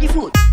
the food.